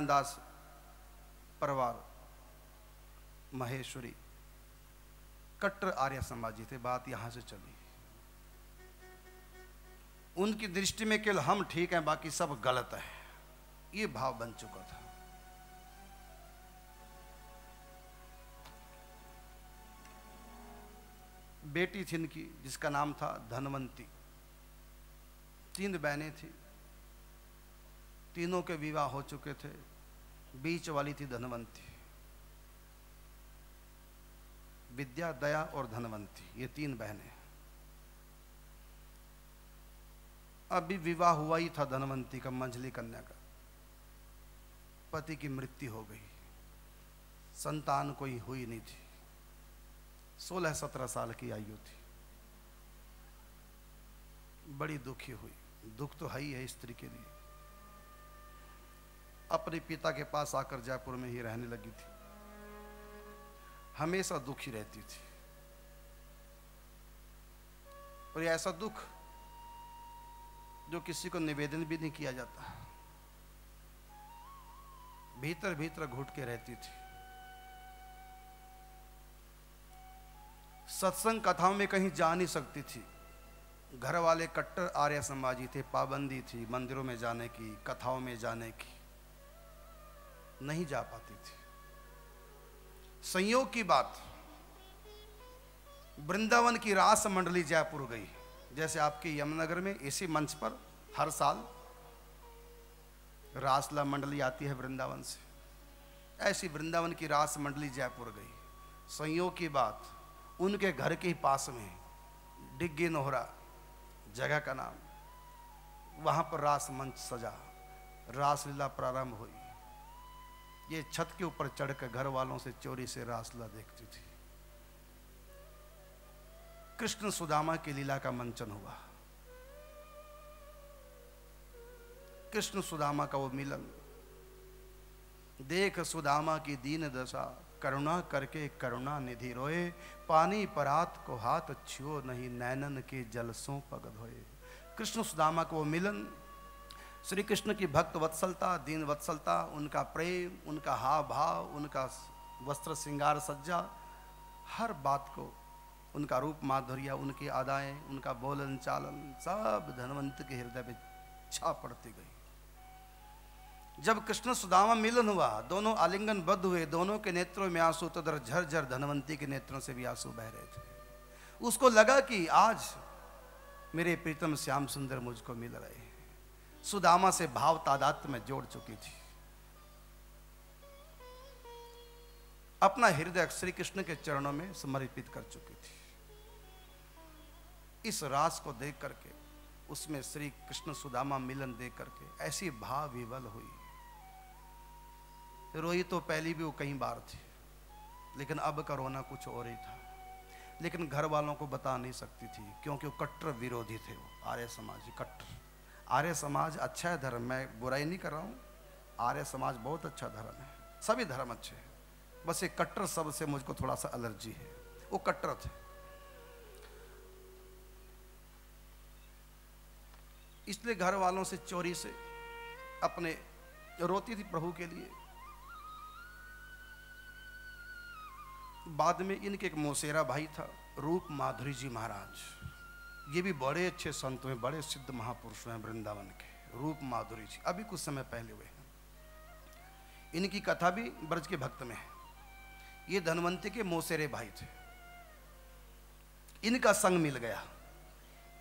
दास परिवार, महेश्वरी, कट्टर आर्य समाजी थे, बात यहाँ से चली। उनकी दृष्टि में केवल हम ठीक हैं, बाकी सब गलत है। ये भाव बन चुका था। बेटी थी इनकी, जिसका नाम था धनवंती। तीन बहनें थी। तीनों के विवाह हो चुके थे। बीच वाली थी धनवंती। विद्या, दया और धनवंती, ये तीन बहनें अभी विवाह हुआ ही था धनवंती का, मंझली कन्या का। पति की मृत्यु हो गई। संतान कोई हुई नहीं थी। सोलह सत्रह साल की आयु थी। बड़ी दुखी हुई। दुख तो है ही है स्त्री के लिए। अपने पिता के पास आकर जयपुर में ही रहने लगी थी। हमेशा दुखी रहती थी। और ऐसा दुख जो किसी को निवेदन भी नहीं किया जाता। भीतर भीतर घुट के रहती थी। सत्संग कथाओं में कहीं जा नहीं सकती थी। घर वाले कट्टर आर्य समाजी थे, पाबंदी थी मंदिरों में जाने की, कथाओं में जाने की। नहीं जा पाती थी। संयोग की बात, वृंदावन की रास मंडली जयपुर गई। जैसे आपके यमुनगर में, इसी मंच पर हर साल रासला मंडली आती है वृंदावन से। ऐसी वृंदावन की रास मंडली जयपुर गई। संयोग की बात, उनके घर के ही पास में डिग्गी नोहरा, जगह का नाम, वहाँ पर रास मंच सजा, रासलीला प्रारंभ हुई। ये छत के ऊपर चढ़कर घर वालों से चोरी से रासला देखती थी। कृष्ण सुदामा की लीला का मंचन हुआ। कृष्ण सुदामा का वो मिलन, देख सुदामा की दीन दशा, करुणा करके करुणा निधि रोए, पानी परात को हाथ छुओ नहीं, नैनन के जलसों पग धोए कृष्ण सुदामा को वो मिलन श्री कृष्ण की भक्त वत्सलता, दीन वत्सलता, उनका प्रेम, उनका हाव भाव उनका वस्त्र श्रृंगार सज्जा, हर बात को, उनका रूप माधुर्य, उनकी आदाएँ, उनका बोलन चालन, सब धनवंत के हृदय में छा पड़ती गई। जब कृष्ण सुदामा मिलन हुआ, दोनों आलिंगन बद्ध हुए, दोनों के नेत्रों में आँसू तो झरझर धनवंती के नेत्रों से भी आँसू बह रहे थे। उसको लगा कि आज मेरे प्रीतम श्याम सुंदर मुझको मिल रहे सुदामा से भाव तादात में जोड़ चुकी थी। अपना हृदय श्री कृष्ण के चरणों में समर्पित कर चुकी थी। इस रास को देख करके, उसमें श्री कृष्ण सुदामा मिलन देख करके ऐसी भाव विवल हुई। रोई तो पहली भी वो कई बार थी, लेकिन अब का रोना कुछ और ही था। लेकिन घर वालों को बता नहीं सकती थी, क्योंकि वो कट्टर विरोधी थे वो, आर्य समाज कट्टर। आर्य समाज अच्छा है धर्म, मैं बुराई नहीं कर रहा हूँ। आर्य समाज बहुत अच्छा धर्म है। सभी धर्म अच्छे हैं। बस ये कट्टर शब्द से मुझको थोड़ा सा एलर्जी है। वो कट्टर थे इसलिए घर वालों से, चोरी से, अपने रोती थी प्रभु के लिए। बाद में इनके एक मोसेरा भाई था, रूप माधुरी जी महाराज। ये भी बड़े अच्छे संत हैं बड़े सिद्ध महापुरुष हैं वृंदावन के, रूप माधुरी जी। अभी कुछ समय पहले हुए हैं। इनकी कथा भी ब्रज के भक्त में है। ये धनवंती के मोसेरे भाई थे। इनका संग मिल गया।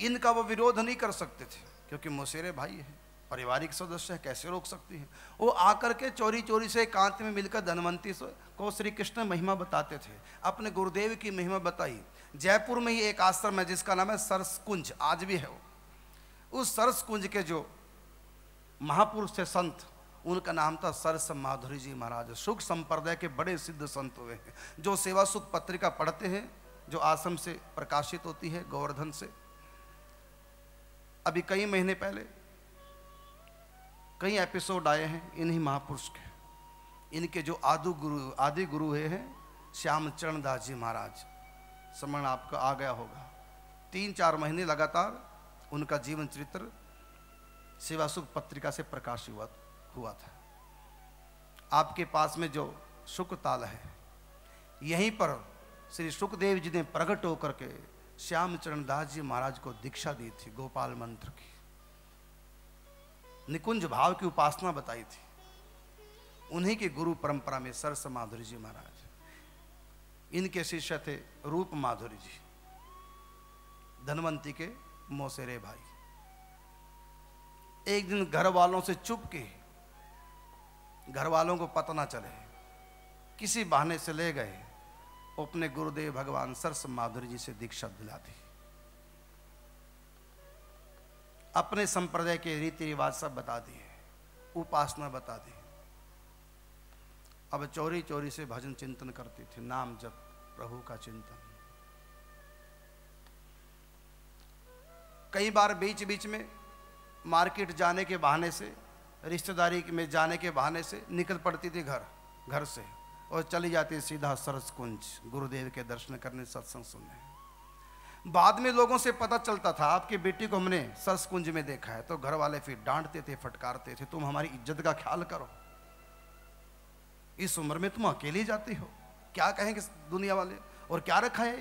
इनका वो विरोध नहीं कर सकते थे, क्योंकि मोसेरे भाई है, पारिवारिक सदस्य है, कैसे रोक सकती हैं? वो आकर के चोरी चोरी से एकांत में मिलकर धनवंती को श्री कृष्ण महिमा बताते थे। अपने गुरुदेव की महिमा बताई। जयपुर में ही एक आश्रम है, जिसका नाम है सरस कुंज आज भी है वो। उस सरस कुंज के जो महापुरुष थे, संत, उनका नाम था सरस माधुरी जी महाराज। सुख संप्रदाय के बड़े सिद्ध संत हुए हैं, जो सेवा सुख पत्रिका पढ़ते हैं, जो आश्रम से प्रकाशित होती है, गोवर्धन से। अभी कई महीने पहले कई एपिसोड आए हैं, इन्हीं महापुरुष के। इनके जो आदि गुरु आदि गुरु हैं श्याम चरण दास जी महाराज। समझ आपका आ गया होगा। तीन चार महीने लगातार उनका जीवन चरित्र सेवा सुख पत्रिका से प्रकाश हुआ हुआ था। आपके पास में जो सुख ताल है, यहीं पर श्री सुखदेव जी ने प्रकट होकर के श्याम चरण दास जी महाराज को दीक्षा दी थी, गोपाल मंत्र की। निकुंज भाव की उपासना बताई थी। उन्हीं के गुरु परंपरा में सरस माधुरी जी महाराज। इनके शिष्य थे रूप माधुरी जी, धनवंती के मोसेरे भाई। एक दिन घर वालों से चुप के घर वालों को पता ना चले, किसी बहाने से ले गए, अपने गुरुदेव भगवान सरस माधुरी जी से दीक्षा दिला दी। अपने संप्रदाय के रीति रिवाज सब बता दिए, उपासना बता दी। अब चोरी चोरी से भजन चिंतन करती थी, नाम जब प्रभु का चिंतन। कई बार बीच बीच में मार्केट जाने के बहाने से, रिश्तेदारी में जाने के बहाने से निकल पड़ती थी घर घर से, और चली जाती सीधा सरस कुंज गुरुदेव के दर्शन करने सत्संग सुनने। बाद में लोगों से पता चलता था, आपकी बेटी को हमने सरस कुंज में देखा है तो घर वाले फिर डांटते थे, फटकारते थे, तुम हमारी इज़्ज़त का ख्याल करो। इस उम्र में तुम अकेली जाती हो। क्या कहेंगे दुनिया वाले? और क्या रखा है?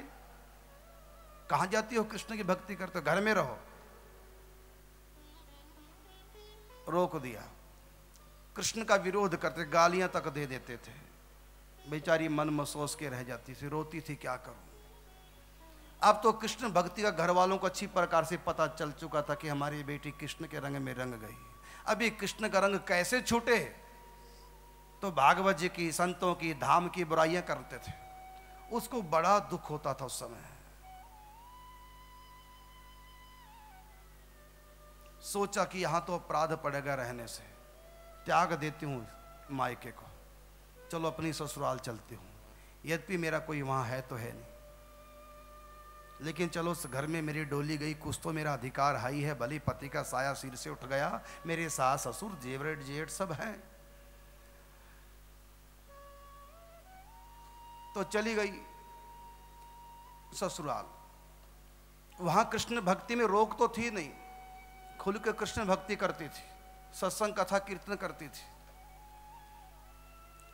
कहा जाती हो कृष्ण की भक्ति करते घर में रहो। रोक दिया। कृष्ण का विरोध करते, गालियाँ तक दे देते थे। बेचारी मन महसूस के रह जाती थी, रोती थी, क्या करूँ? अब तो कृष्ण भक्ति का घर वालों को अच्छी प्रकार से पता चल चुका था कि हमारी बेटी कृष्ण के रंग में रंग गई। अभी कृष्ण का रंग कैसे छूटे? तो भागवत जी की, संतों की, धाम की बुराइयाँ करते थे। उसको बड़ा दुख होता था उस समय। सोचा कि यहाँ तो अपराध पड़ेगा रहने से। त्याग देती हूँ मायके को। चलो अपनी ससुराल चलती हूँ। यद्यपि मेरा कोई वहाँ है तो है नहीं। लेकिन चलो उस घर में मेरी डोली गई। कुछ तो मेरा अधिकार हाई है। भली पति का साया सिर से उठ गया। मेरे सास ससुर, जेवरेट, जेठ सब हैं। तो चली गई ससुराल। वहाँ कृष्ण भक्ति में रोक तो थी नहीं, खुल के कृष्ण भक्ति करती थी, सत्संग, कथा, कीर्तन करती थी।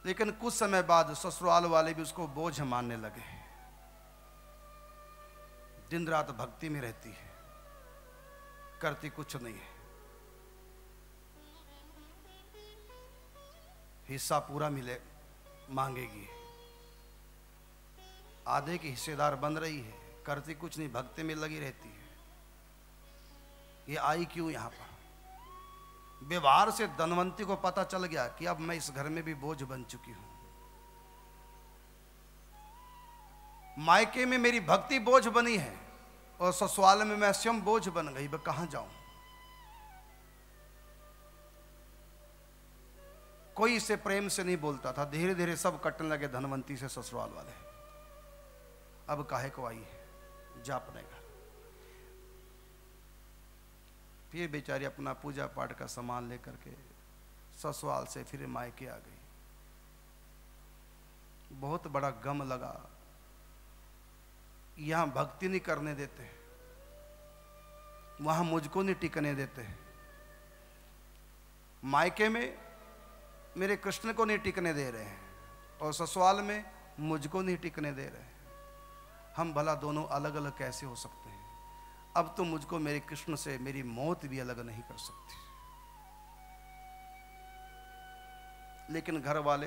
लेकिन कुछ समय बाद ससुराल वाले भी उसको बोझ मानने लगे। दिन रात भक्ति में रहती है, करती कुछ नहीं है। हिस्सा पूरा मिले, मांगेगी। आधे की हिस्सेदार बन रही है, करती कुछ नहीं, भक्ति में लगी रहती है। ये आई क्यों यहाँ पर? व्यवहार से धनवंती को पता चल गया कि अब मैं इस घर में भी बोझ बन चुकी हूँ। मायके में मेरी भक्ति बोझ बनी है और ससुराल में मैं स्वयं बोझ बन गई, मैं कहाँ जाऊँ? कोई इसे प्रेम से नहीं बोलता था धीरे धीरे सब कटने लगे धनवंती से ससुराल वाले। अब काहे को आई? है जा अपने घर फिर बेचारी अपना पूजा पाठ का सामान लेकर के ससुराल से फिर मायके आ गई। बहुत बड़ा गम लगा। यहाँ भक्ति नहीं करने देते। वहाँ मुझको नहीं टिकने देते। मायके में मेरे कृष्ण को नहीं टिकने दे रहे हैं और ससुराल में मुझको नहीं टिकने दे रहे हम भला दोनों अलग अलग कैसे हो सकते हैं? अब तो मुझको मेरे कृष्ण से मेरी मौत भी अलग नहीं कर सकती। लेकिन घर वाले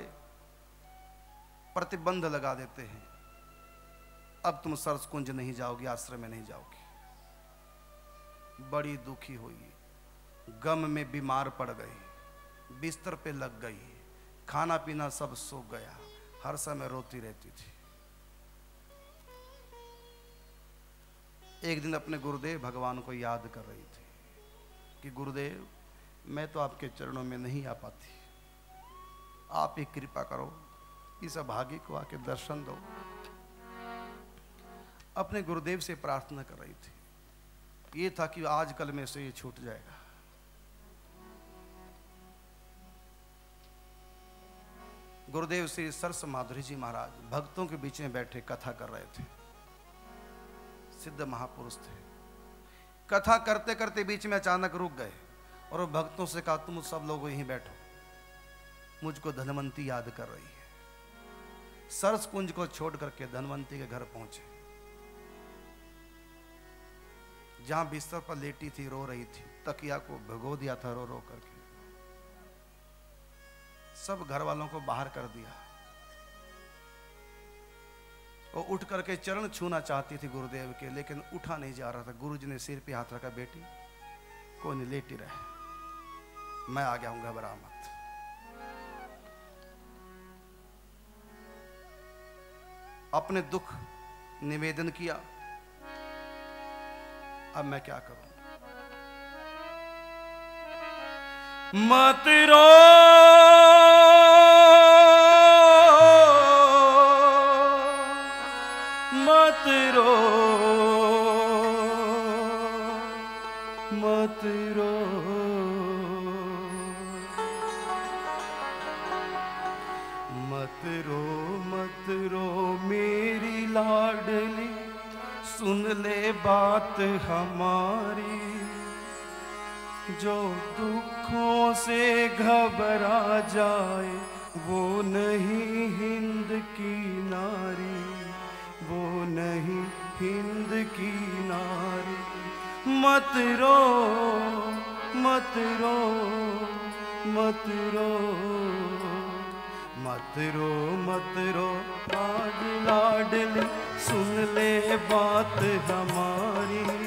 प्रतिबंध लगा देते हैं। अब तुम सरस कुंज नहीं जाओगी, आश्रम में नहीं जाओगी। बड़ी दुखी हुई। गम में बीमार पड़ गई। बिस्तर पे लग गई। खाना पीना सब सूख गया। हर समय रोती रहती थी। एक दिन अपने गुरुदेव भगवान को याद कर रही थी कि गुरुदेव, मैं तो आपके चरणों में नहीं आ पाती। आप ही कृपा करो, इस अभागी को आके दर्शन दो। अपने गुरुदेव से प्रार्थना कर रही थी। ये था कि आज कल में से ये छूट जाएगा। गुरुदेव श्री सरस माधुरी जी महाराज भक्तों के बीच में बैठे कथा कर रहे थे। सिद्ध महापुरुष थे। कथा करते करते बीच में अचानक रुक गए और भक्तों से कहा, तुम सब लोग यहीं बैठो। मुझको धनवंती याद कर रही है। सरस कुंज को छोड़ करके धनवंती के घर पहुँचे। जहाँ बिस्तर पर लेटी थी, रो रही थी। तकिया को भगो दिया था रो रो करके। सब घर वालों को बाहर कर दिया। वो उठ करके चरण छूना चाहती थी गुरुदेव के, लेकिन उठा नहीं जा रहा था। गुरुजी ने सिर पे हाथ रखा, बेटी, कोई नहीं, लेटी रहे। मैं आ गया हूँ घबरा मत। अपने दुख निवेदन किया। अब मैं क्या करूँ? मत रो मत रो मत रो। मत रो मत रो, मेरी लाडली, सुन ले बात हमारी। जो दुखों से घबरा जाए, वो नहीं हिंद की नारी। नहीं, हिंद की नारी। मत रो मत रो मत रो। मत रो मत रो, आज लाडली सुन ले बात हमारी।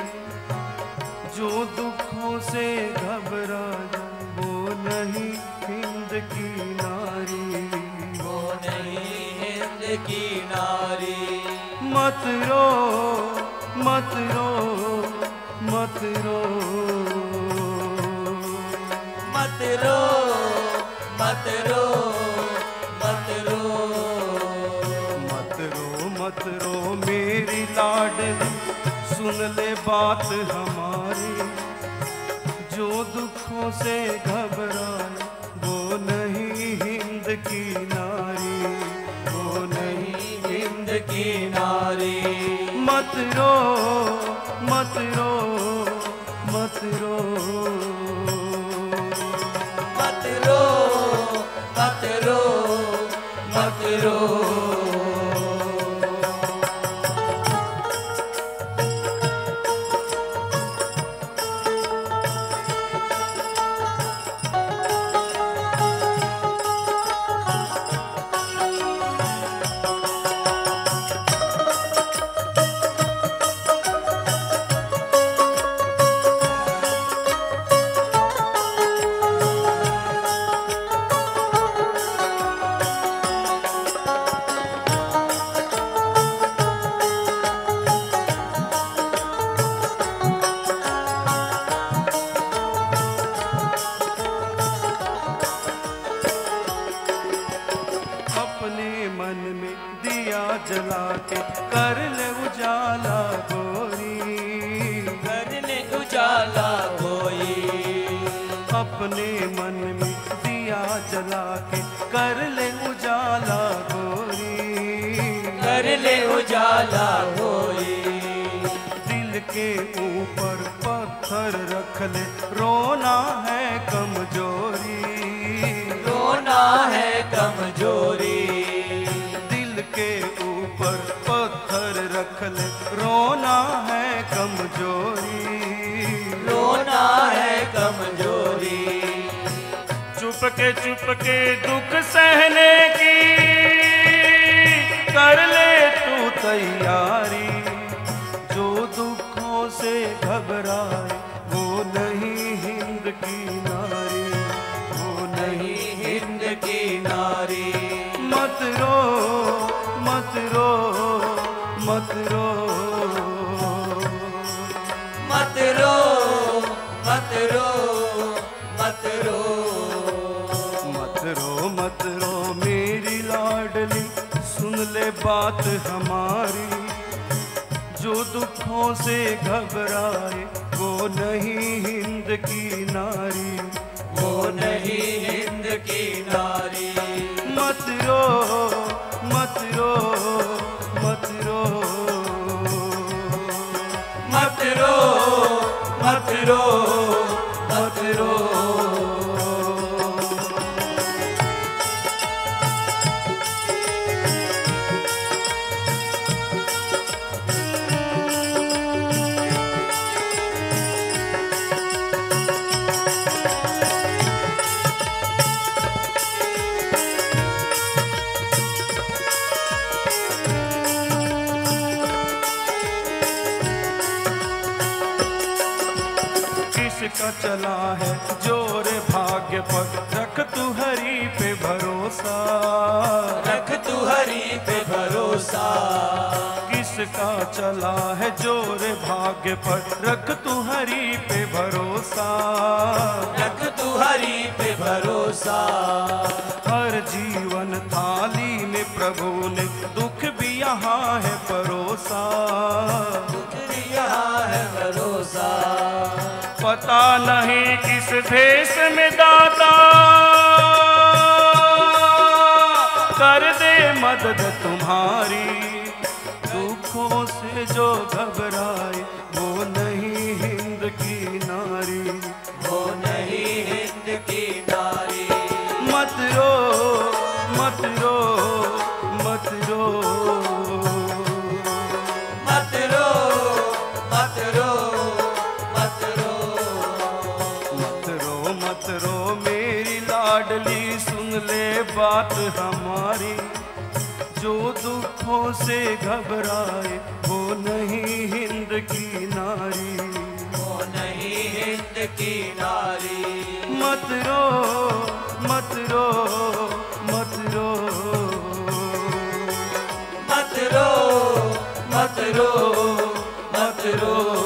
जो दुखों से घबरा जाए वो नहीं हिंद की नारी। वो नहीं हिंद की नारी। मत रो मत रो मत रो। मत रो मत रो मत रो। मत रो मत रो मेरी लाडली सुन ले बात हमारी। जो दुखों से घबराए वो नहीं हिंद की नारी मत रो मत रो मत रो। मत रो मत रो मत रो। दिया जला के कर ले उजाला गोरी करने उजाला कोई। अपने मन में दिया जला के कर ले उजाला गोरी कर ले उजाला कोई। दिल के ऊपर पत्थर रख ले रोना है कमज़ोरी। रोना है कमज़ोरी। रोना है कमज़ोरी। रोना है कमज़ोरी। चुप के चुप के दुख सहने की कर ले तू तैयारी। जो दुखों से घबराए वो नहीं हिंद की नारी। वो नहीं नहीं हिंद की नारी। मत रो मत रो मत रो। बात हमारी। जो दुखों से घबराए वो नहीं हिंद की नारी। वो नहीं हिंद की नारी। मत रो मत रो मत रो। मत रो। Matiro, Matiro. किसका चला है ज़ोर भाग्य पर। रख तू हरी पे भरोसा। रख तू हरी पे भरोसा। किसका चला है ज़ोर भाग्य पर। रख तू हरी पे भरोसा। रख तू हरी पे भरोसा। हर जीवन थाली में प्रभु ने दुख भी यहाँ है परोसा दुख भी यहाँ है भरोसा। पता नहीं किस भेष में दादा कर दे मदद तुम्हारी दुखों से जो घबराए। बात हमारी जो दुखों से घबराए वो नहीं हिंद की नारी। वो नहीं हिंद की नारी। मत रो मत रो मत रो। मत रो मत रो मत रो।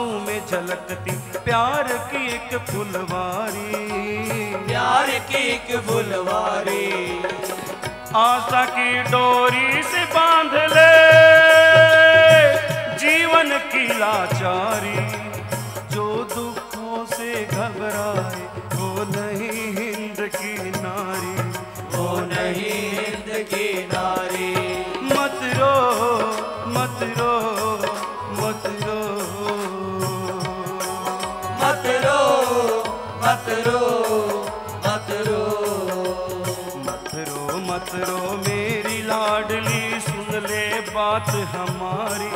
आँसू में झलकती प्यार की एक फुलवारी। प्यार की एक फुलवारी। आशा की डोरी से बाँध ले जीवन की लाचारी। बात हमारी,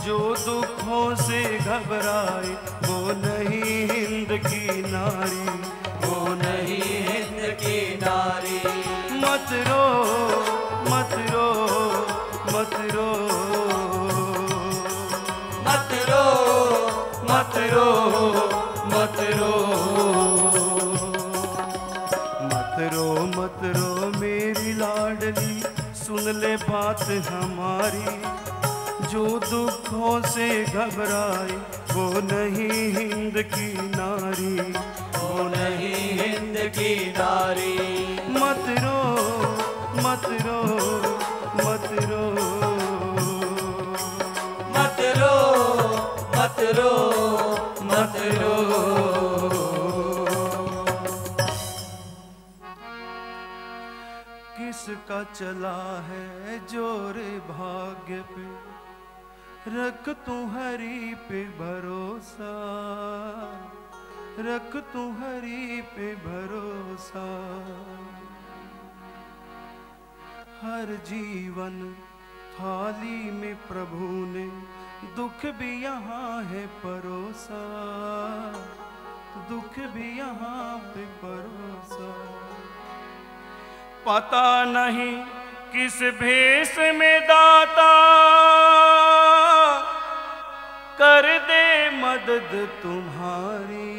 जो दुखों से घबराए, वो नहीं हिंद की नारी, वो नहीं हिंद की नारी। मत रो दुखों से घबराए वो नहीं हिंद की नारी। वो नहीं हिंद की नारी। मत रो मत रो मत रो। मत रो मत रो मत रो। किसका चला है जोरे भाग्य पे? रख तू हरी पे भरोसा, रख तू हरी पे भरोसा। हर जीवन थाली में प्रभु ने, दुख भी यहाँ है परोसा। दुख भी यहाँ पे परोसा। पता नहीं किस भेष में दाता कर दे मदद तुम्हारी।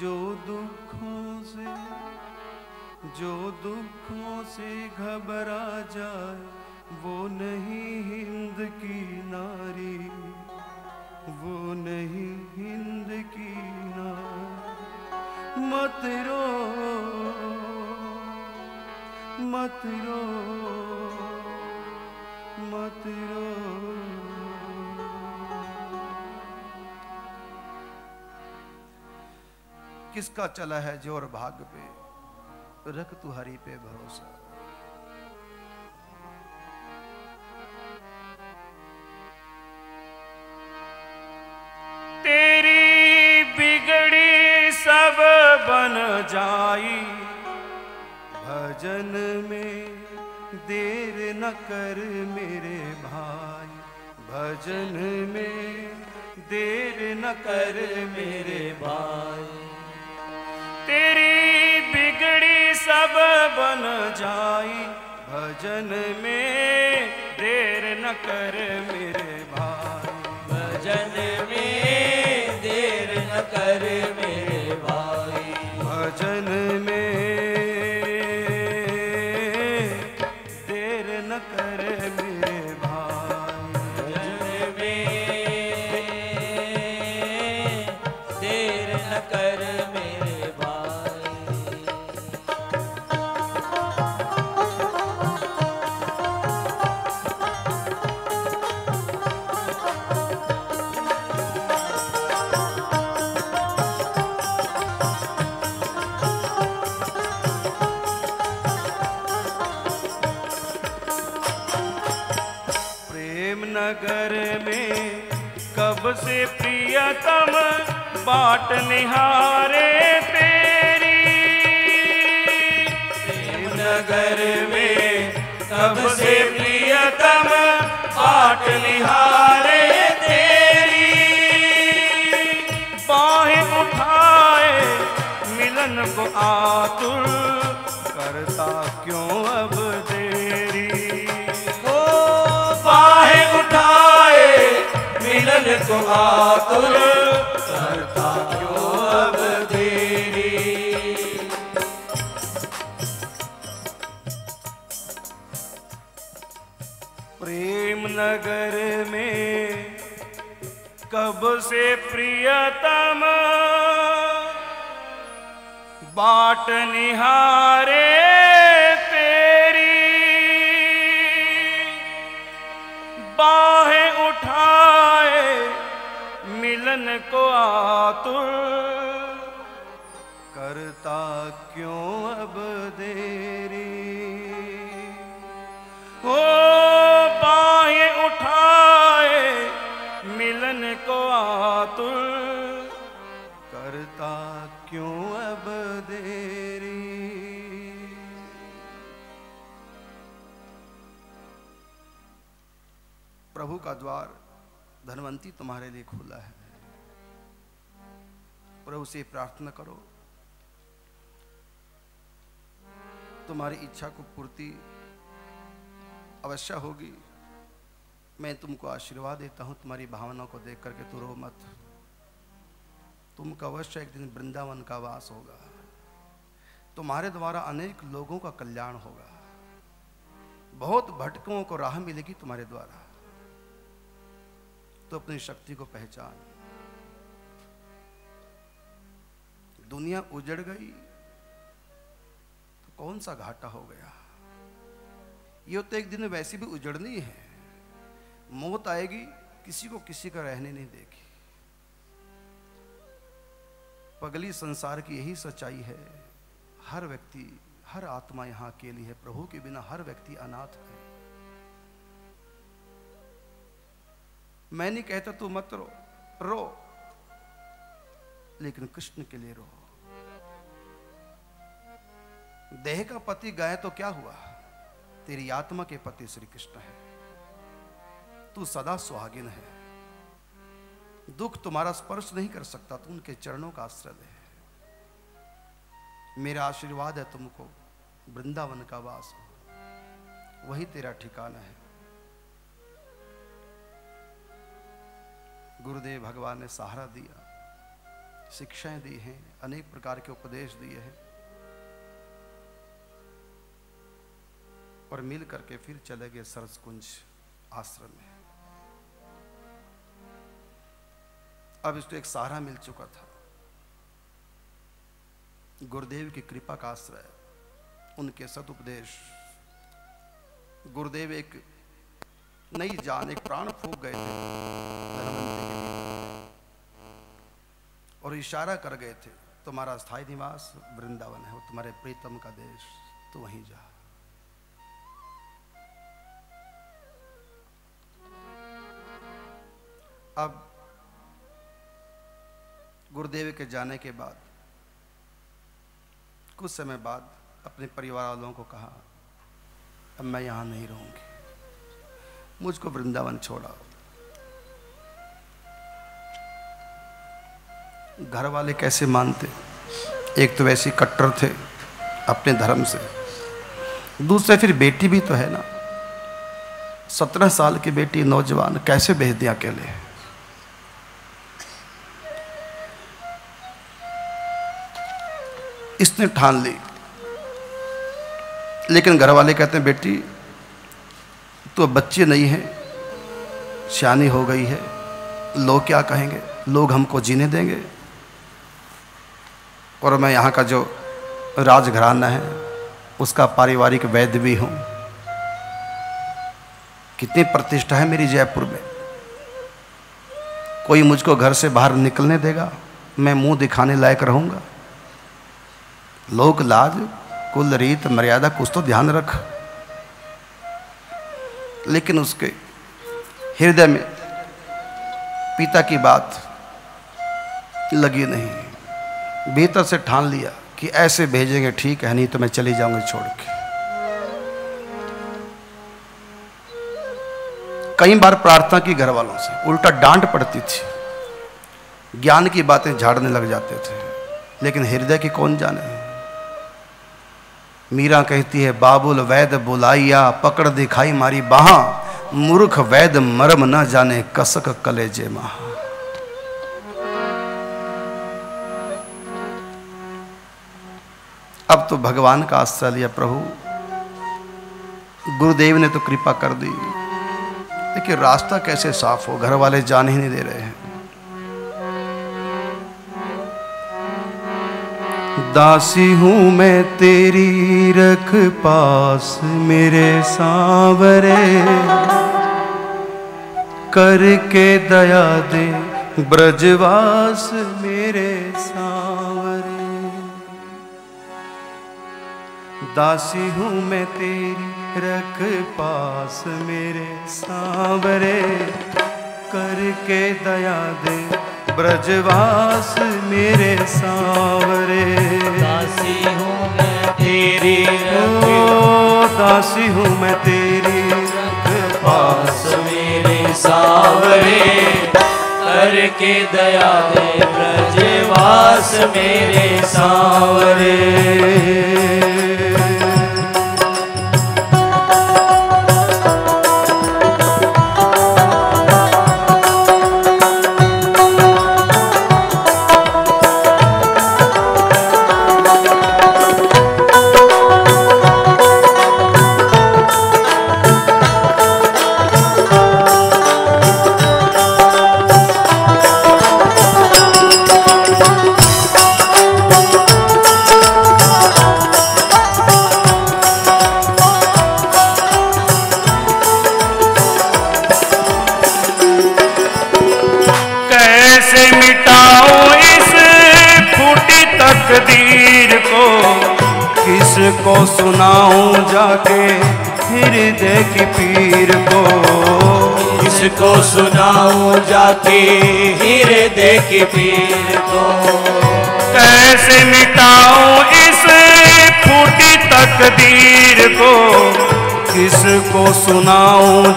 जो दुखों से, जो दुखों से घबरा जाए, वो नहीं हिंद की नारी, वो नहीं हिंद की नारी। मत रो मत रो मत रो। किसका चला है ज़ोर भाग पे? रख तू हरि पे भरोसा। तेरी बिगड़ी सब बन जाई। भजन में देर न कर मेरे भाई। भजन में देर न कर मेरे भाई। जाई भजन में देर न कर मेरे भाई। भजन में देर न कर मेरे भाई। भजन में प्रियतम बाट निहारे तेरी। नगर में कब से प्रियतम बाट निहारे तेरी। बाहें उठाए मिलन को आतुर को प्रेम नगर में कब से प्रियतम? बाट निहारे तेरी। बाहें उठाए मिलन को आतुर करता क्यों अब देरी? ओ बाहें उठाए मिलन को आतुर करता क्यों अब देरी? प्रभु का द्वार धनवंती तुम्हारे लिए खुला है। प्रभु से प्रार्थना करो। तुम्हारी इच्छा को पूर्ति अवश्य होगी। मैं तुमको आशीर्वाद देता हूँ, तुम्हारी भावना को देख करके तू रो मत। तुमको अवश्य एक दिन वृंदावन का वास होगा। तुम्हारे द्वारा अनेक लोगों का कल्याण होगा। बहुत भटकों को राह मिलेगी तुम्हारे द्वारा। तो अपनी शक्ति को पहचान। दुनिया उजड़ गई तो कौन सा घाटा हो गया? ये तो एक दिन वैसी भी उजड़नी है। मौत आएगी, किसी को किसी का रहने नहीं देगी। पगली संसार की यही सच्चाई है, हर व्यक्ति, हर आत्मा यहाँ अकेली है। प्रभु के बिना हर व्यक्ति अनाथ है। मैं नहीं कहता तू मत रो रो। लेकिन कृष्ण के लिए रो। देह का पति गए तो क्या हुआ? तेरी आत्मा के पति श्री कृष्ण है। तू सदा सुहागिन है। दुख तुम्हारा स्पर्श नहीं कर सकता, तू उनके चरणों का आश्रय है मेरा आशीर्वाद है तुमको, वृंदावन का वास हो। वही तेरा ठिकाना है। गुरुदेव भगवान ने सहारा दिया। शिक्षाएँ दी हैं, अनेक प्रकार के उपदेश दिए हैं। और मिल करके फिर चले गए सरस कुंज आश्रम में। अब इसको एक सहारा मिल चुका था। गुरुदेव की कृपा का आश्रय, उनके सदुपदेश। गुरुदेव एक नई जान, एक प्राण फूक गए थे। और इशारा कर गए थे, तुम्हारा स्थायी निवास वृंदावन है वो तुम्हारे प्रीतम का देश तो वहीं जा। अब गुरुदेव के जाने के बाद, कुछ समय बाद अपने परिवार वालों को कहा, अब मैं यहाँ नहीं रहूँगी। मुझको वृंदावन छोड़ाओ। घर वाले कैसे मानते? एक तो वैसे कट्टर थे अपने धर्म से। दूसरे फिर बेटी भी तो है ना। सत्रह साल की बेटी नौजवान कैसे भेज दिया अकेले? इसने ठान ली। लेकिन घर वाले कहते हैं, बेटी तो बच्चे नहीं है शानी हो गई है। लोग क्या कहेंगे? लोग हमको जीने देंगे। और मैं यहाँ का जो राजघराना है, उसका पारिवारिक वैद्य भी हूँ। कितनी प्रतिष्ठा है मेरी जयपुर में। कोई मुझको घर से बाहर निकलने देगा, मैं मुँह दिखाने लायक रहूँगा। लोक लाज, कुल रीत, मर्यादा, कुछ तो ध्यान रख। लेकिन उसके हृदय में पिता की बात लगी नहीं। भीतर से ठान लिया कि ऐसे भेजेंगे ठीक है, नहीं तो मैं चली जाऊँगी छोड़ के। कई बार प्रार्थना की घर वालों से उल्टा डांट पड़ती थी। ज्ञान की बातें झाड़ने लग जाते थे, लेकिन हृदय की कौन जाने? मीरा कहती है, बाबुल वैद बुलाइया, पकड़ दिखाई मारी बाहा, मूर्ख वैद मरम न जाने, कसक कलेजे महा। अब तो भगवान का आश्रय लिया प्रभु। गुरुदेव ने तो कृपा कर दी। लेकिन रास्ता कैसे साफ़ हो घर वाले जान ही नहीं दे रहे हैं। दासी हूँ मैं तेरी रख पास, मेरे सांवरे। करके दया दे ब्रजवास मेरे सांवरे। दासी हूँ मैं तेरी रख पास मेरे सांवरे। करके दया दे ब्रजवास मेरे सांवरे। दासी हूँ मैं तेरी ओ दासी हूँ मैं तेरी रख पास मेरे सावरे। करके दया दे ब्रजवास मेरे सावरे।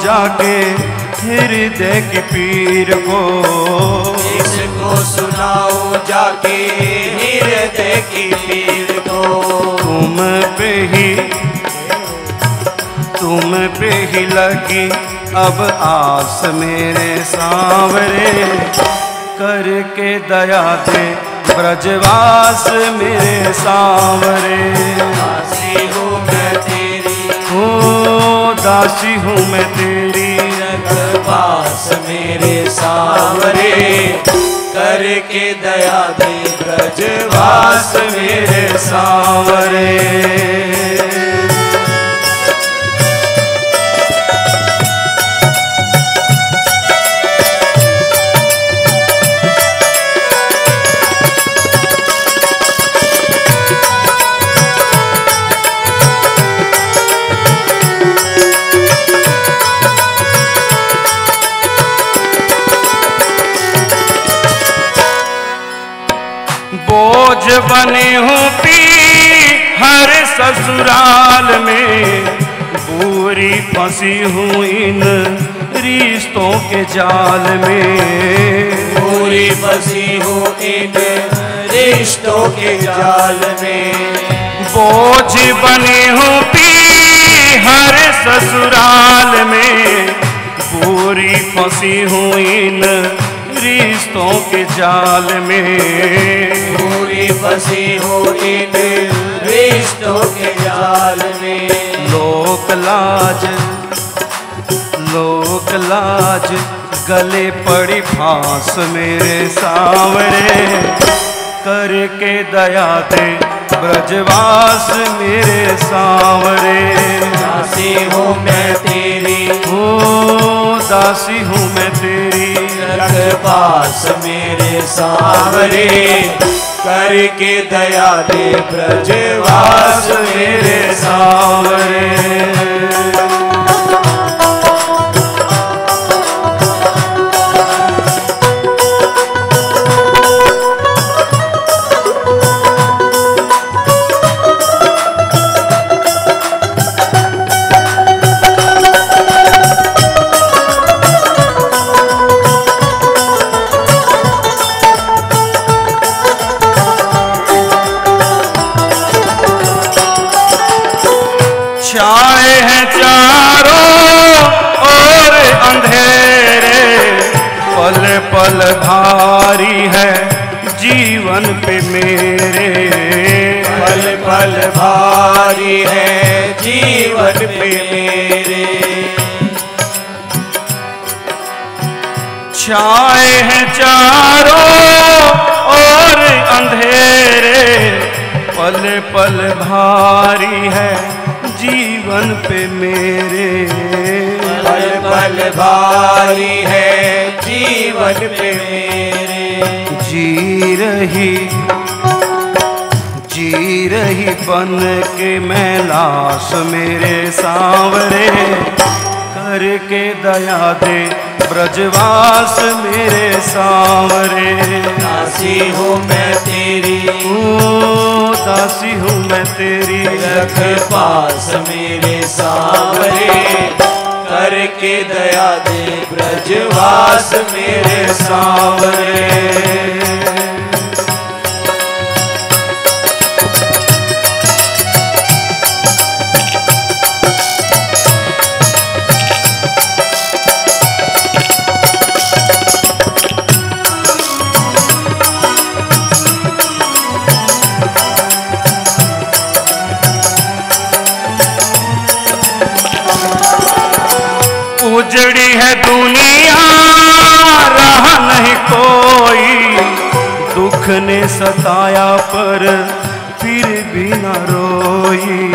जाके हृदय की पीर को। इसको सुनाओ जाके हृदय की पीर को। तुम पे ही तुम पे ही लगी अब आस मेरे सांवरे करके दया दे ब्रजवास मेरे सांवरे हूँ मैं तेरी। ओ दासी हूँ मैं तेरी। रख पास मेरे सावरे करके दया दे ब्रजवास मेरे सांवरे फंसी हुई इन रिश्तों के जाल में। पूरी फंसी हुई इन रिश्तों के जाल में। बोझ बने हूँ पी हर ससुराल में। पूरी फंसी हुई इन रिश्तों के जाल में। पूरी फंसी हूँ इन रिश्तों के जाल में। लोक लाज लोक लाज गले पड़ी फांस मेरे सावरे करके दया दे ब्रजवास मेरे सावरे दासी हूँ मैं तेरी। ओ दासी हूँ मैं तेरी। रख पास मेरे सावरे करके दया दे ब्रजवास मेरे सावरे पल भारी है जीवन पे मेरे। पल पल भारी है जीवन पे मेरे। छाए हैं चारों और अंधेरे। पल पल भारी है जीवन पे मेरे। पल पल भारी है जीवन पे मेरे जी रही जी रही बन के मैं लाश मेरे सांवरे करके दया दे ब्रजवास मेरे सांवरे। दासी हूँ मैं तेरी ओ दासी हूँ मैं तेरी। रख पास मेरे सावरे। करके दया दे ब्रजवास मेरे सावरे दुनिया रहा नहीं कोई। दुख ने सताया पर फिर भी न रोई।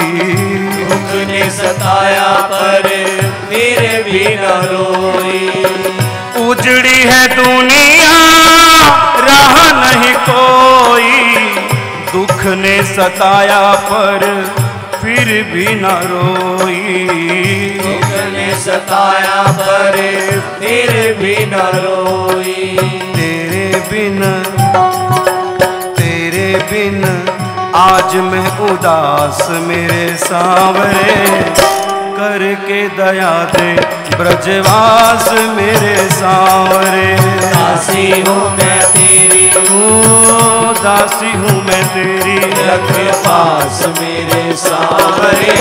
दुख ने सताया पर फिर भी न रोई। उजड़ी है दुनिया रहा नहीं कोई। दुख ने सताया पर फिर भी न रोई। सताया पर फिर भी न रोई। तेरे बिन तेरे बिन आज मैं उदास मेरे सांवरे करके दया दे ब्रजवास मेरे सांवरे दासी हूँ मैं तेरी दासी हूँ मैं तेरी रख पास। मेरे सावरे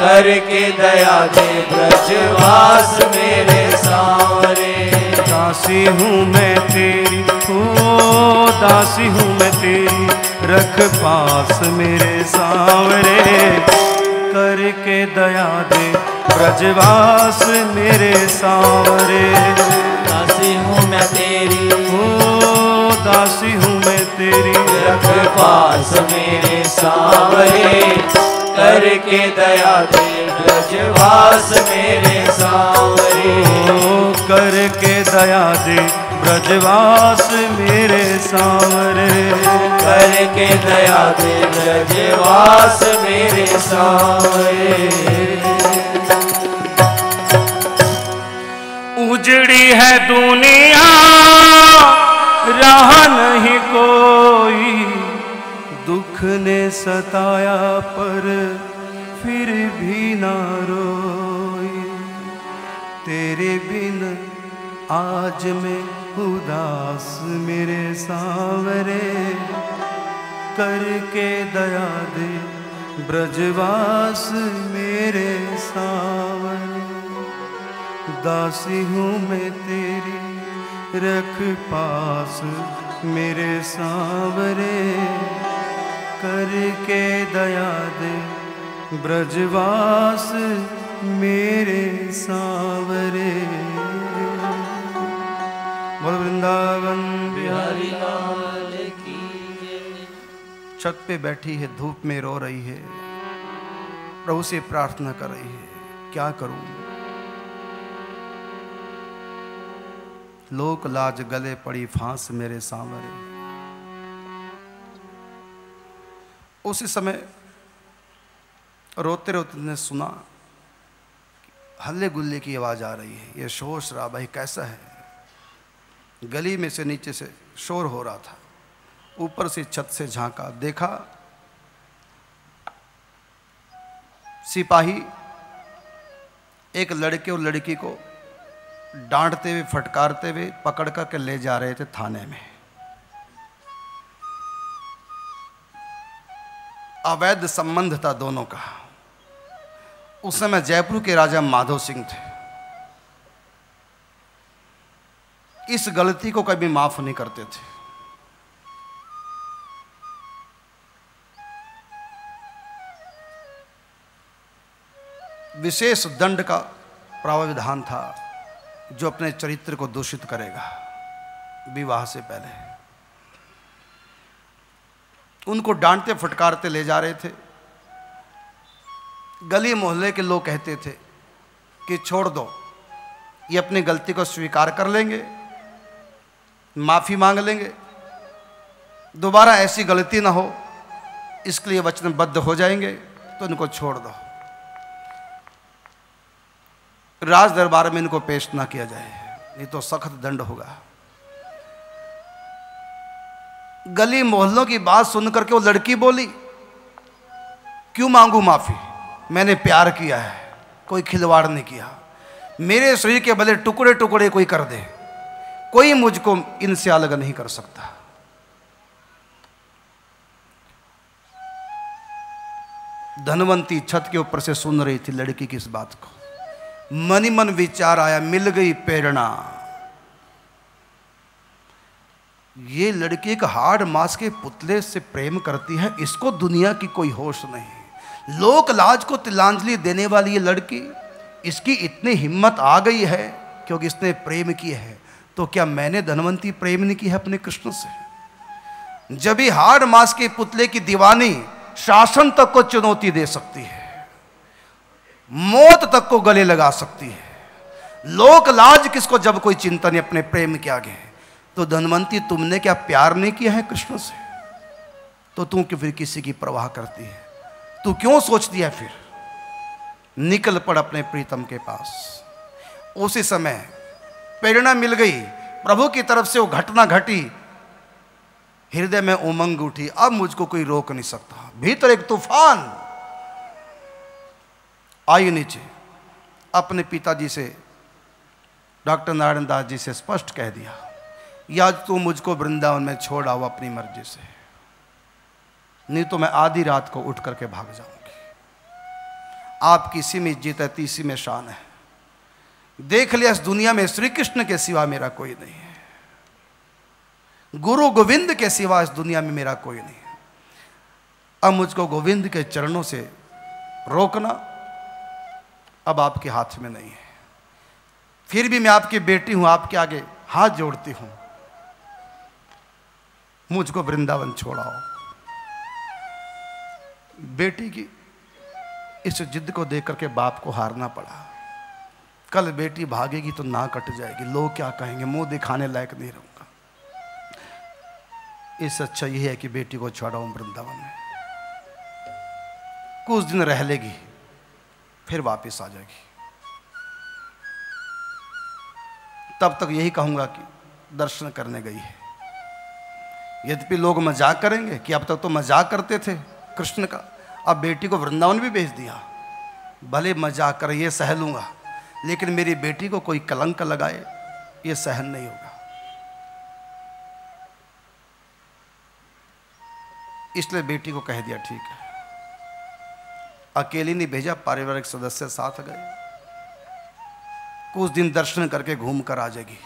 करके दया दे ब्रजवास मेरे सावरे दासी हूँ मैं तेरी ओ दासी हूँ मैं तेरी रख पास मेरे सांवरे करके दया दे ब्रजवास मेरे सांवरे दासी हूँ मैं तेरी। ओ दासी हूँ पास मेरे सावरे करके दया दे ब्रजवास मेरे सावरे करके दया दे ब्रजवास मेरे सांवरे करके दया दे ब्रजवास मेरे सावरे उजड़ी है दुनिया रहा नहीं सताया, पर फिर भी ना रोई तेरे बिन आज मैं उदास, मेरे सांवरे करके दया दे, ब्रजवास मेरे सांवरे। दासी हूँ मैं तेरी रख पास, मेरे सांवरे। करके दया दे। ब्रजवास मेरे सांवरे। बोल वृंदावन। बिहारी लाल की छत पे बैठी है धूप में रो रही है। प्रभु से प्रार्थना कर रही है क्या करूँ? लोक लाज गले पड़ी फांस मेरे सांवरे उसी समय रोते रोते ने सुना हल्ले गुल्ले की आवाज़ आ रही है। ये शोर शराब, भाई कैसा है? गली में से नीचे से शोर हो रहा था। ऊपर से छत से झांका। देखा, सिपाही एक लड़के और लड़की को डांटते हुए, फटकारते हुए पकड़ करके ले जा रहे थे थाने में। अवैध संबंध था दोनों का। उस समय जयपुर के राजा माधव सिंह थे। इस गलती को कभी माफ़ नहीं करते थे। विशेष दंड का प्रावधान था जो अपने चरित्र को दूषित करेगा, विवाह से पहले। उनको डांटते, फटकारते ले जा रहे थे। गली मोहल्ले के लोग कहते थे कि छोड़ दो, ये अपनी गलती को स्वीकार कर लेंगे, माफ़ी मांग लेंगे, दोबारा ऐसी गलती ना हो, इसके लिए वचनबद्ध हो जाएँगे तो इनको छोड़ दो। राज दरबार में इनको पेश ना किया जाए, नहीं तो सख्त दंड होगा। गली मोहल्लों की बात सुन करके वो लड़की बोली, क्यों मांगू माफ़ी? मैंने प्यार किया है, कोई खिलवाड़ नहीं किया। मेरे शरीर के भले टुकड़े टुकड़े कोई कर दे, कोई मुझको इनसे अलग नहीं कर सकता। धनवंती छत के ऊपर से सुन रही थी लड़की की इस बात को। मनी मन विचार आया, मिल गई प्रेरणा। ये लड़की एक हार्ड मास के पुतले से प्रेम करती है, इसको दुनिया की कोई होश नहीं। लोक लाज को तिलांजलि देने वाली ये लड़की, इसकी इतनी हिम्मत आ गई है क्योंकि इसने प्रेम किया है। तो क्या मैंने धनवंती प्रेम नहीं की है अपने कृष्ण से? जब ही हार्ड मास के पुतले की दीवानी शासन तक को चुनौती दे सकती है, मौत तक को गले लगा सकती है। लोक लाज किसको जब कोई चिंता नहीं अपने प्रेम के आगे तो धनवंती, तुमने क्या प्यार नहीं किया है कृष्ण से? तो तू क्यों फिर किसी की परवाह करती है? तू क्यों सोचती है फिर? निकल पड़ अपने प्रीतम के पास। उसी समय प्रेरणा मिल गई। प्रभु की तरफ़ से वो घटना घटी। हृदय में उमंग उठी। अब मुझको कोई रोक नहीं सकता। भीतर एक तूफ़ान आई नीचे। अपने पिताजी से डॉक्टर नारायण दास जी से स्पष्ट कह दिया। या तू मुझको वृंदावन में छोड़ आओ अपनी मर्ज़ी से। नहीं तो मैं आधी रात को उठ करके भाग जाऊँगी। आपकी इसी में इज़्ज़त है, तीसी में शान है। देख लिया इस दुनिया में श्री कृष्ण के सिवा मेरा कोई नहीं है। गुरु गोविंद के सिवा इस दुनिया में मेरा कोई नहीं है। अब मुझको गोविंद के चरणों से रोकना अब आपके हाथ में नहीं है। फिर भी मैं आपकी बेटी हूँ, आपके आगे हाथ जोड़ती हूँ। मुझको वृंदावन छोड़ाओ। बेटी की इस जिद को देख करके बाप को हारना पड़ा। कल बेटी भागेगी तो ना कट जाएगी। लोग क्या कहेंगे? मुँह दिखाने लायक नहीं रहूँगा। इससे अच्छा यही है कि बेटी को छोड़ाऊं वृंदावन में। कुछ दिन रह लेगी, फिर वापस आ जाएगी। तब तक यही कहूँगा कि दर्शन करने गई है। यद्यपि लोग मज़ाक करेंगे कि अब तक तो मज़ाक करते थे कृष्ण का। अब बेटी को वृंदावन भी भेज दिया। भले मज़ाक कर, ये सह लूँगा। लेकिन मेरी बेटी को कोई कलंक लगाए, ये सहन नहीं होगा। इसलिए बेटी को कह दिया, ठीक है। अकेली नहीं भेजा, पारिवारिक सदस्य साथ गए। कुछ दिन दर्शन करके घूम कर आ जाएगी।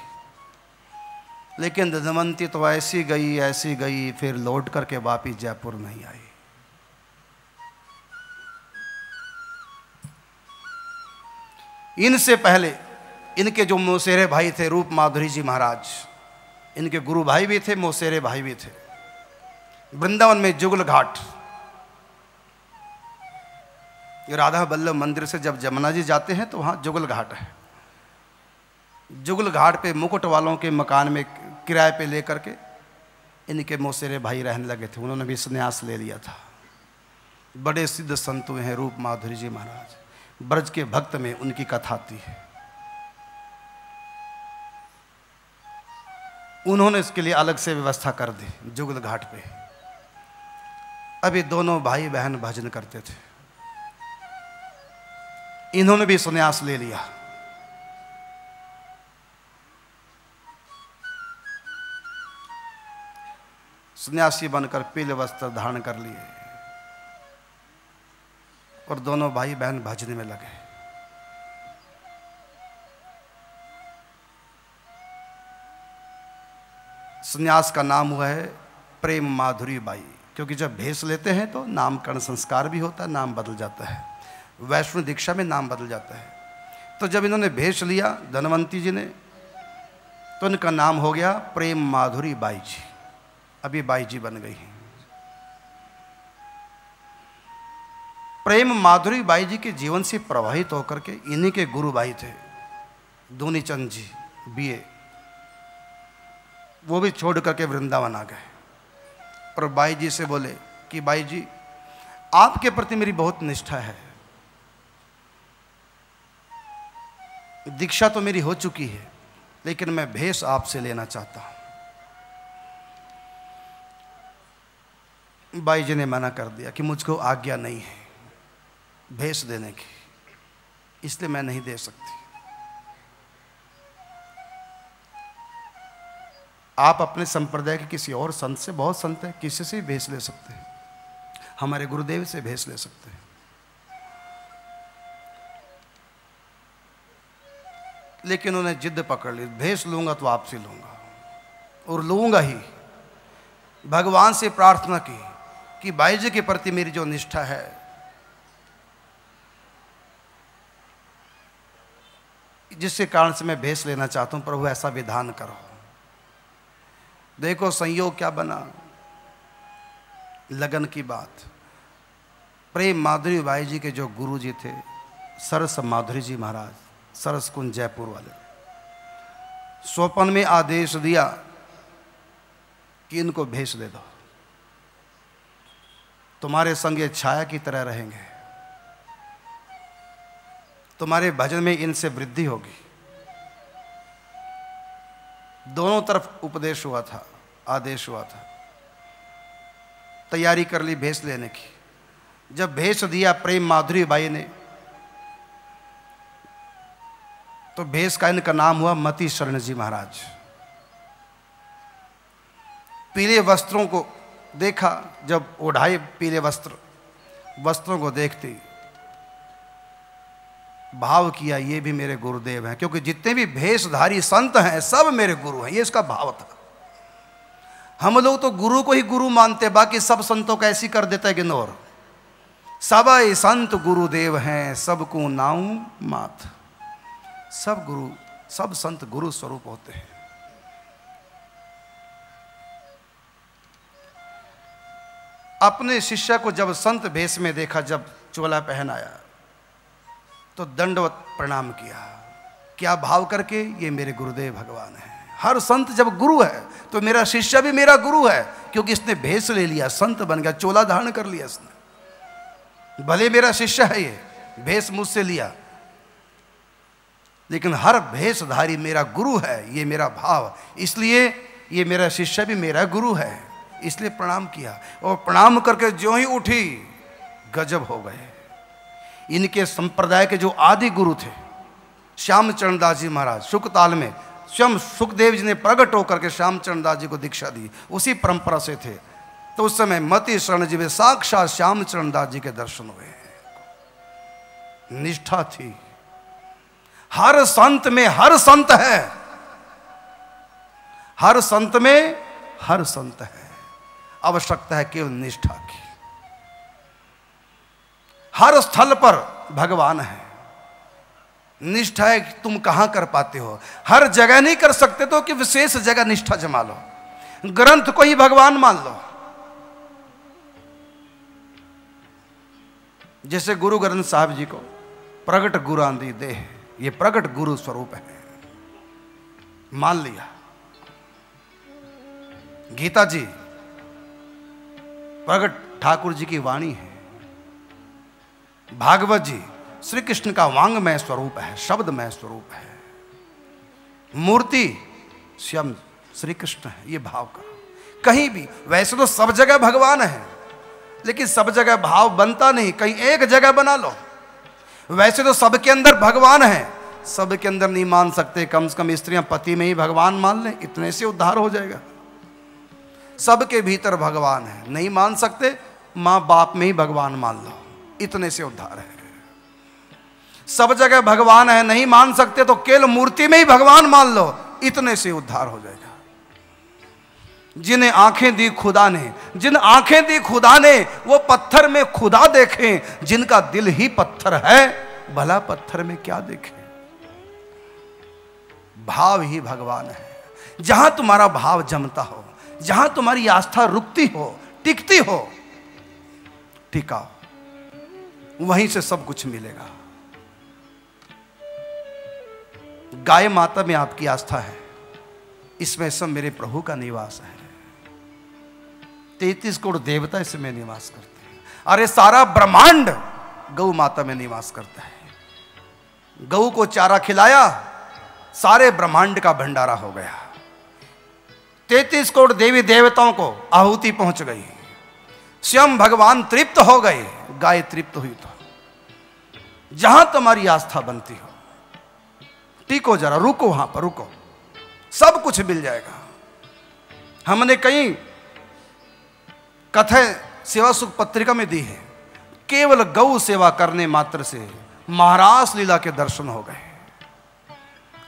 लेकिन दमंती तो ऐसी गई ऐसी गई, फिर लौट करके वापिस जयपुर नहीं आई। इनसे पहले इनके जो मोसेरे भाई थे, रूप माधुरी जी महाराज, इनके गुरु भाई भी थे, मोसेरे भाई भी थे। वृंदावन में जुगल घाट, ये राधा बल्लभ मंदिर से जब जमुना जी जाते हैं तो वहाँ जुगल घाट है। जुगल घाट पे मुकुट वालों के मकान में किराए पे लेकर के इनके मोसेरे भाई रहने लगे थे। उन्होंने भी संन्यास ले लिया था। बड़े सिद्ध संत हुए हैं रूप माधुरी जी महाराज। ब्रज के भक्त में उनकी कथा आती है। उन्होंने इसके लिए अलग से व्यवस्था कर दी, जुगल घाट पे। अभी दोनों भाई बहन भजन करते थे। इन्होंने भी संन्यास ले लिया। सन्यासी बनकर पीले वस्त्र धारण कर लिए और दोनों भाई बहन भजने में लगे। संन्यास का नाम हुआ है प्रेम माधुरी बाई, क्योंकि जब भेष लेते हैं तो नामकरण संस्कार भी होता है, नाम बदल जाता है। वैष्णव दीक्षा में नाम बदल जाता है। तो जब इन्होंने भेष लिया धनवंती जी ने तो इनका नाम हो गया प्रेम माधुरी बाई जी। अभी बाई जी बन गई हैं। प्रेम माधुरी बाई जी के जीवन से प्रवाहित होकर के इन्हीं के गुरु भाई थे। दूनी चंद जी, बीए। वो भी छोड़ करके वृंदावन आ गए। और बाई जी से बोले कि बाई जी आपके प्रति मेरी बहुत निष्ठा है। दीक्षा तो मेरी हो चुकी है, लेकिन मैं भेष आपसे लेना चाहता हूँ। बाई जी ने मना कर दिया कि मुझको आज्ञा नहीं है भेष देने की। इसलिए मैं नहीं दे सकती। आप अपने संप्रदाय के किसी और संत से, बहुत संत है, किसी से भी भेष ले सकते हैं। हमारे गुरुदेव से भेष ले सकते हैं। लेकिन उन्हें जिद पकड़ ली भेष लूँगा तो आपसे लूँगा। और लूँगा ही। भगवान से प्रार्थना की। कि बाई जी के प्रति मेरी जो निष्ठा है। जिसके कारण से मैं भेष लेना चाहता हूँ, प्रभु, ऐसा विधान करो। देखो, संयोग क्या बना? लगन की बात। प्रेम माधुरी बाई जी के जो गुरु जी थे, सरस माधुरी जी महाराज, सरस कुंज जयपुर वाले। स्वपन में आदेश दिया कि इनको भेज दे दो। तुम्हारे संग ये छाया की तरह रहेंगे। तुम्हारे भजन में इनसे वृद्धि होगी। दोनों तरफ़ उपदेश हुआ था, आदेश हुआ था। तैयारी कर ली भेष लेने की। जब भेष दिया प्रेम माधुरी बाई ने तो भेष का इनका नाम हुआ मती शरण जी महाराज। पीले वस्त्रों को देखा जब ओढ़ाए पीले वस्त्र, वस्त्रों को देखती भाव किया, ये भी मेरे गुरुदेव हैं, क्योंकि जितने भी भेषधारी संत हैं, सब मेरे गुरु हैं। ये इसका भाव था। हम लोग तो गुरु को ही गुरु मानते, बाकी सब संतों को ऐसी कर देता है गिनोर सब संत गुरुदेव हैं, सबको नाऊ मात। सब गुरु, सब संत गुरु स्वरूप होते हैं। अपने शिष्य को जब संत भेष में देखा, जब चोला पहनाया तो दंडवत प्रणाम किया। क्या भाव करके? ये मेरे गुरुदेव भगवान है। हर संत जब गुरु है तो मेरा शिष्य भी मेरा गुरु है, क्योंकि इसने भेष ले लिया, संत बन गया, चोला धारण कर लिया इसने। भले मेरा शिष्य है ये, भेष मुझसे लिया, लेकिन हर भेषधारी मेरा गुरु है, ये मेरा भाव। इसलिए ये मेरा शिष्य भी मेरा गुरु है। इसलिए प्रणाम किया और प्रणाम करके जो ही उठी, गजब हो गए। इनके संप्रदाय के जो आदि गुरु थे श्यामचरण दास जी महाराज, सुखताल में, स्वयं सुखदेव जी ने प्रकट होकर के श्यामचरण दास जी को दीक्षा दी, उसी परंपरा से थे। तो उस समय मति शरण जी में साक्षात श्यामचरण दास जी के दर्शन हुए। निष्ठा थी। हर संत में हर संत है। हर संत में हर संत है। आवश्यकता है केवल निष्ठा की। हर स्थल पर भगवान है। निष्ठा है कि तुम कहाँ कर पाते हो। हर जगह नहीं कर सकते तो कि विशेष जगह निष्ठा जमा लो। ग्रंथ को ही भगवान मान लो। जैसे गुरु ग्रंथ साहब जी को प्रगट गुरु आंदी दे ये प्रगट गुरु स्वरूप है। मान लिया। गीता जी प्रगट ठाकुर जी की वाणी है, भागवत जी श्री कृष्ण का वांगमय स्वरूप है शब्दमय स्वरूप है। मूर्ति स्वयं श्री कृष्ण है, ये भाव का। कहीं भी, वैसे तो सब जगह भगवान है, लेकिन सब जगह भाव बनता नहीं, कहीं एक जगह बना लो। वैसे तो सबके अंदर भगवान है, सबके अंदर नहीं मान सकते, कम से कम स्त्रियाँ पति में ही भगवान मान लें, इतने से उद्धार हो जाएगा। सबके भीतर भगवान है। नहीं मान सकते, माँ बाप में ही भगवान मान लो। इतने से उद्धार है। सब जगह भगवान है, नहीं मान सकते तो केवल मूर्ति में ही भगवान मान लो। इतने से उद्धार हो जाएगा। जिन्हें आँखें दी खुदा ने, जिन आँखें दी खुदा ने, वो पत्थर में खुदा देखें। जिनका दिल ही पत्थर है, भला पत्थर में क्या देखें? भाव ही भगवान है। जहाँ तुम्हारा भाव जमता हो जहाँ तुम्हारी आस्था रुकती हो, टिकती हो टिकाओ वहीं से सब कुछ मिलेगा। गाय माता में आपकी आस्था है। इसमें सब मेरे प्रभु का निवास है। तैतीस करोड़ देवता इसमें निवास करते हैं। अरे, सारा ब्रह्मांड गौ माता में निवास करता है। गौ को चारा खिलाया, सारे ब्रह्मांड का भंडारा हो गया। तैतीस करोड़ देवी देवताओं को आहुति पहुँच गई। स्वयं भगवान तृप्त हो गए, गाय तृप्त हुई तो। जहाँ तुम्हारी आस्था बनती हो, टिको जरा, रुको वहाँ पर, रुको। सब कुछ मिल जाएगा। हमने कई कथें सेवा सुख पत्रिका में दी है। केवल गौ सेवा करने मात्र से महाराज लीला के दर्शन हो गए।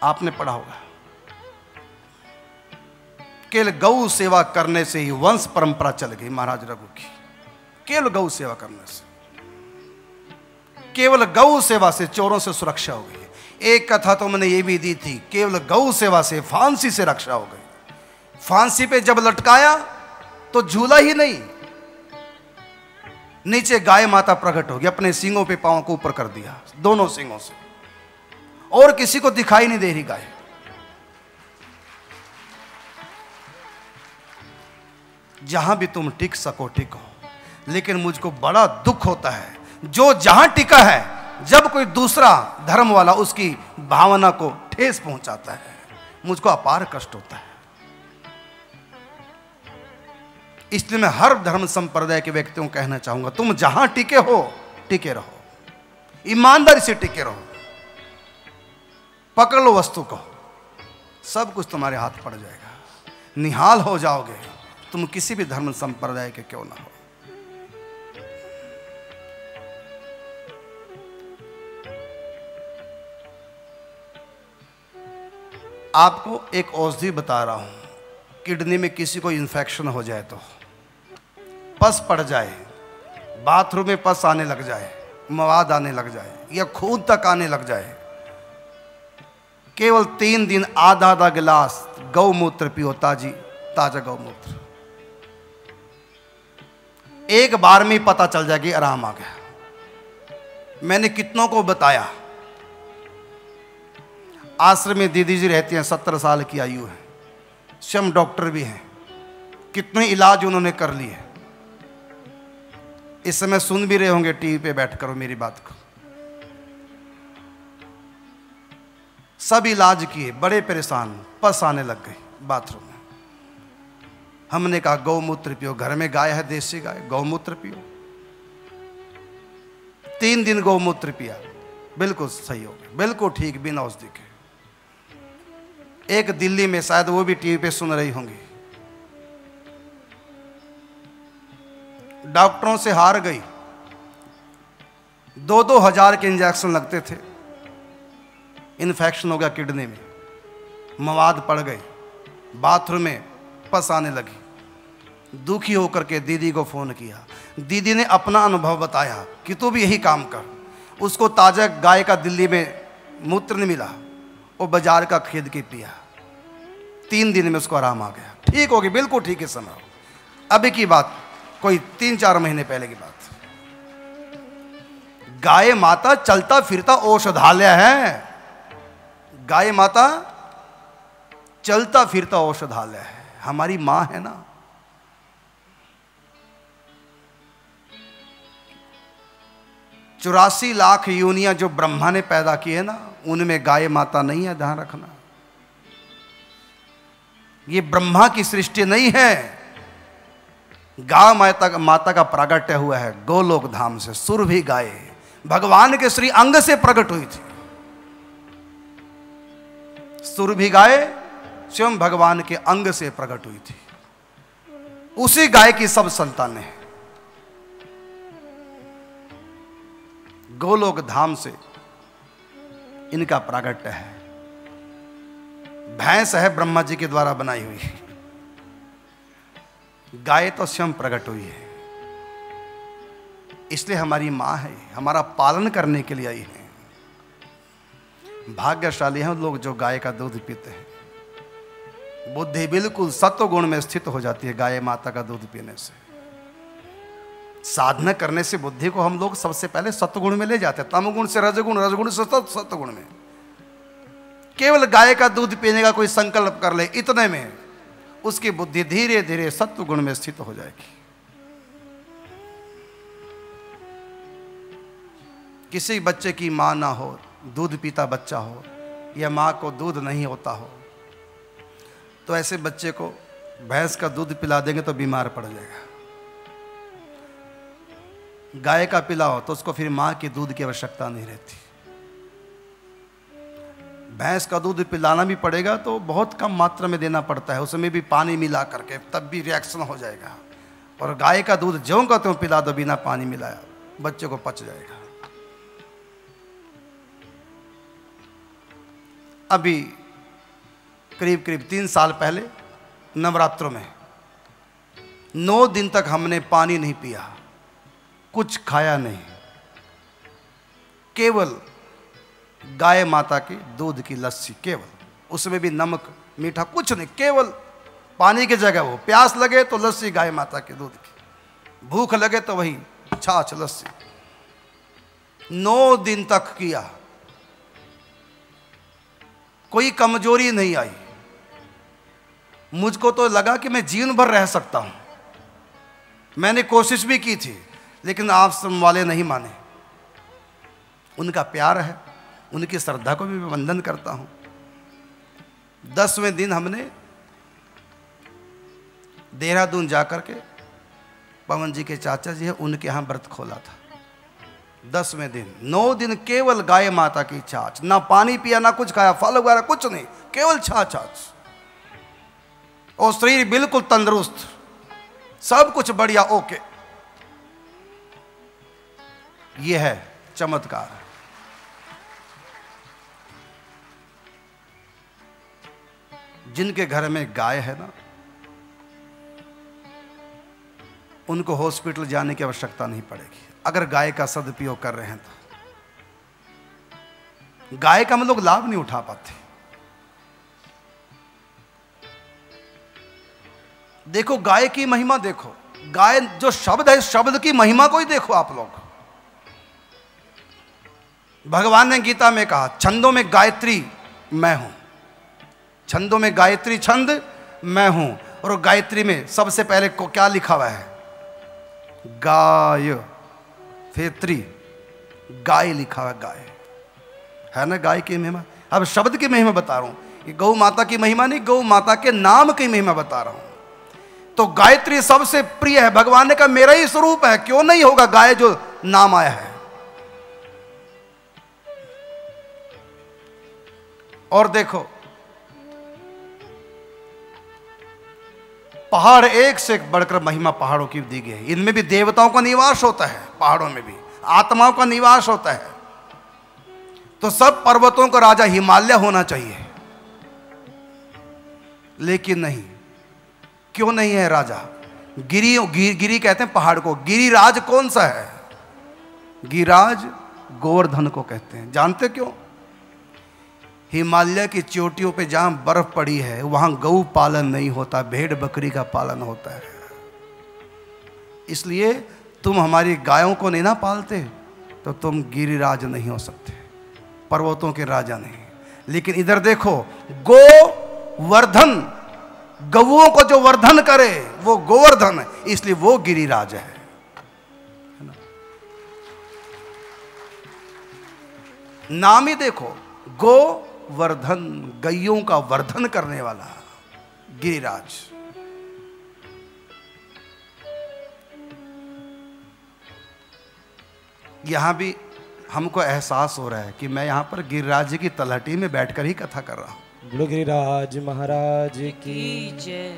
आपने पढ़ा होगा। केवल गौ सेवा करने से ही वंश परंपरा चल गई महाराज रघु की। केवल गौ सेवा करने से। केवल गौ सेवा से चोरों से सुरक्षा हो गई। एक कथा तो मैंने ये भी दी थी, केवल गौ सेवा से फांसी से रक्षा हो गई। फांसी पे जब लटकाया तो झूला ही नहीं। नीचे गाय माता प्रकट होगी, अपने सिंगों पे पाँव को ऊपर कर दिया, दोनों सिंगों से। और किसी को दिखाई नहीं दे रही गाय। जहाँ भी तुम टिक सको, टिको। लेकिन मुझको बड़ा दुख होता है, जो जहाँ टिका है, जब कोई दूसरा धर्म वाला उसकी भावना को ठेस पहुंचाता है, मुझको अपार कष्ट होता है। इसलिए मैं हर धर्म संप्रदाय के व्यक्तियों को कहना चाहूँगा, तुम जहाँ टिके हो, टिके रहो। ईमानदारी से टिके रहो। पकड़ लो वस्तु को, सब कुछ तुम्हारे हाथ पड़ जाएगा। निहाल हो जाओगे। तुम किसी भी धर्म संप्रदाय के क्यों ना हो? आपको एक औषधि बता रहा हूँ, किडनी में किसी को इन्फेक्शन हो जाए तो। पस पड़ जाए बाथरूम में पस आने लग जाए, मवाद आने लग जाए, या खून तक आने लग जाए। केवल तीन दिन आधा आधा गिलास गौमूत्र पियो, ताजी, ताज़ा गौमूत्र एक बार में पता चल जाएगी आराम आ गया। मैंने कितनों को बताया? आश्रम में दीदी जी रहती हैं, सत्तर साल की आयु है। स्वयं डॉक्टर भी हैं। कितने इलाज उन्होंने कर लिए। इस समय सुन भी रहे होंगे, टीवी पे बैठ कर मेरी बात को। सब इलाज किए, बड़े परेशान, पस आने लग गए, बाथरूम हमने कहा, गौमूत्र पियो, घर में गाय है, देसी गाय, गौमूत्र पियो। तीन दिन गौमूत्र पिया। बिल्कुल सही हो गया, बिल्कुल ठीक, बिना औषधि के। एक दिल्ली में शायद वो भी टीवी पे सुन रही होंगी। डॉक्टरों से हार गई। दो दो हज़ार के इंजेक्शन लगते थे। इन्फेक्शन हो गया किडनी में। मवाद पड़ गई। बाथरूम में पस आने लगी। दुखी होकर के दीदी को फ़ोन किया। दीदी ने अपना अनुभव बताया कि तू भी यही काम कर। उसको ताज़ा गाय का दिल्ली में मूत्र नहीं मिला। वो बाज़ार का खरीद के पिया। तीन दिन में उसको आराम आ गया। ठीक होगी, बिल्कुल ठीक है समय अभी की बात, कोई तीन चार महीने पहले की बात। गाय माता चलता फिरता औषधालय है। गाय माता चलता फिरता औषधालय है। हमारी माँ है ना। चौरासी लाख यूनिया जो ब्रह्मा ने पैदा की है ना, उनमें गाय माता नहीं है, ध्यान रखना। ये ब्रह्मा की सृष्टि नहीं है। गा माता का माता का प्रागट्य हुआ है, गोलोक धाम से, सुर भी गाय भगवान के श्री अंग से प्रकट हुई थी। सुर भी गाय स्वयं भगवान के अंग से प्रकट हुई थी। उसी गाय की सब संतान हैं। गोलोक धाम से इनका प्रागट्य है। भैंस है ब्रह्मा जी के द्वारा बनाई हुई। गाय तो स्वयं प्रकट हुई है। इसलिए हमारी माँ है, हमारा पालन करने के लिए आई है। भाग्यशाली हैं लोग जो गाय का दूध पीते हैं। बुद्धि बिल्कुल सत्व गुण में स्थित हो जाती है गाय माता का दूध पीने से। साधना करने से बुद्धि को हम लोग सबसे पहले सत्वगुण में ले जाते हैं। तमगुण से रजगुण रजगुण से सत्वगुण में। केवल गाय का दूध पीने का कोई संकल्प कर ले इतने में, उसकी बुद्धि धीरे धीरे सत्व गुण में स्थित हो जाएगी। किसी बच्चे की माँ ना हो, दूध पीता बच्चा हो, या माँ को दूध नहीं होता हो तो ऐसे बच्चे को भैंस का दूध पिला देंगे तो बीमार पड़ जाएगा। गाय का पिलाओ तो उसको फिर माँ के दूध की आवश्यकता नहीं रहती। भैंस का दूध पिलाना भी पड़ेगा तो बहुत कम मात्रा में देना पड़ता है, उसमें भी पानी मिला करके तब भी रिएक्शन हो जाएगा। और गाय का दूध ज्यों का त्यों पिला दो, बिना पानी मिलाया बच्चे को पच जाएगा। अभी करीब करीब तीन साल पहले नवरात्रों में नौ दिन तक हमने पानी नहीं पिया। कुछ खाया नहीं। केवल गाय माता की दूध की लस्सी, केवल। उसमें भी नमक, मीठा कुछ नहीं, केवल पानी की जगह वो। प्यास लगे तो लस्सी गाय माता के दूध की। भूख लगे तो वही छाछ लस्सी। नौ दिन तक किया। कोई कमज़ोरी नहीं आई। मुझको तो लगा कि मैं जीवन भर रह सकता हूँ। मैंने कोशिश भी की थी। लेकिन आश्रम वाले नहीं माने। उनका प्यार है, उनकी श्रद्धा को भी मैं वंदन करता हूँ। दसवें दिन हमने देहरादून जाकर के पवन जी के चाचा जी है, उनके यहाँ व्रत खोला था। दसवें दिन, नौ दिन केवल गाय माता की छाछ, ना पानी पिया, ना कुछ खाया, फल वगैरह कुछ नहीं, केवल छाछ छाछ और शरीर बिल्कुल तंदुरुस्त, सब कुछ बढ़िया, ओके। ये है चमत्कार। जिनके घर में गाय है ना, उनको हॉस्पिटल जाने की आवश्यकता नहीं पड़ेगी। अगर गाय का सदुपयोग कर रहे हैं तो। गाय का हम लोग लाभ नहीं उठा पाते। देखो, गाय की महिमा देखो। गाय जो शब्द है, शब्द की महिमा को ही देखो आप लोग। भगवान ने गीता में कहा, छंदों में गायत्री मैं हूँ। छंदों में गायत्री छंद मैं हूँ। और गायत्री में सबसे पहले को क्या लिखा हुआ है? गाय, फेत्री, गाय लिखा हुआ गाय। है ना गाय की महिमा? अब शब्द की महिमा बता रहा हूँ। ये गौ माता की महिमा नहीं, गौ माता के नाम की महिमा बता रहा हूँ। तो गायत्री सबसे प्रिय है। भगवान ने कहा, मेरा ही स्वरूप है। क्यों नहीं होगा गाय जो नाम आया है? और देखो पहाड़ एक से एक बढ़कर महिमा पहाड़ों की दी गई है। इनमें भी देवताओं का निवास होता है पहाड़ों में भी। आत्माओं का निवास होता है। तो सब पर्वतों का राजा हिमालय होना चाहिए। लेकिन नहीं क्यों नहीं है राजा? गिरी गिरी, गिरी कहते हैं पहाड़ को। गिरिराज कौन सा है? गिरिराज गोवर्धन को कहते हैं। जानते क्यों? हिमालय की चोटियों पे जहाँ बर्फ़ पड़ी है, वहाँ गौ पालन नहीं होता, भेड़ बकरी का पालन होता है। इसलिए तुम हमारी गायों को नहीं ना पालते तो तुम गिरिराज नहीं हो सकते, पर्वतों के राजा नहीं। लेकिन इधर देखो गो वर्धन गवुओं को जो वर्धन करे, वो गोवर्धन है, इसलिए वो गिरिराज है। नाम ही देखो, गो वर्धन गैयों का वर्धन करने वाला गिरिराज। यहाँ भी हमको एहसास हो रहा है कि मैं यहाँ पर गिरिराज जी की तलहटी में बैठकर ही कथा कर रहा हूँ। बोलो गिरिराज महाराज की की जय।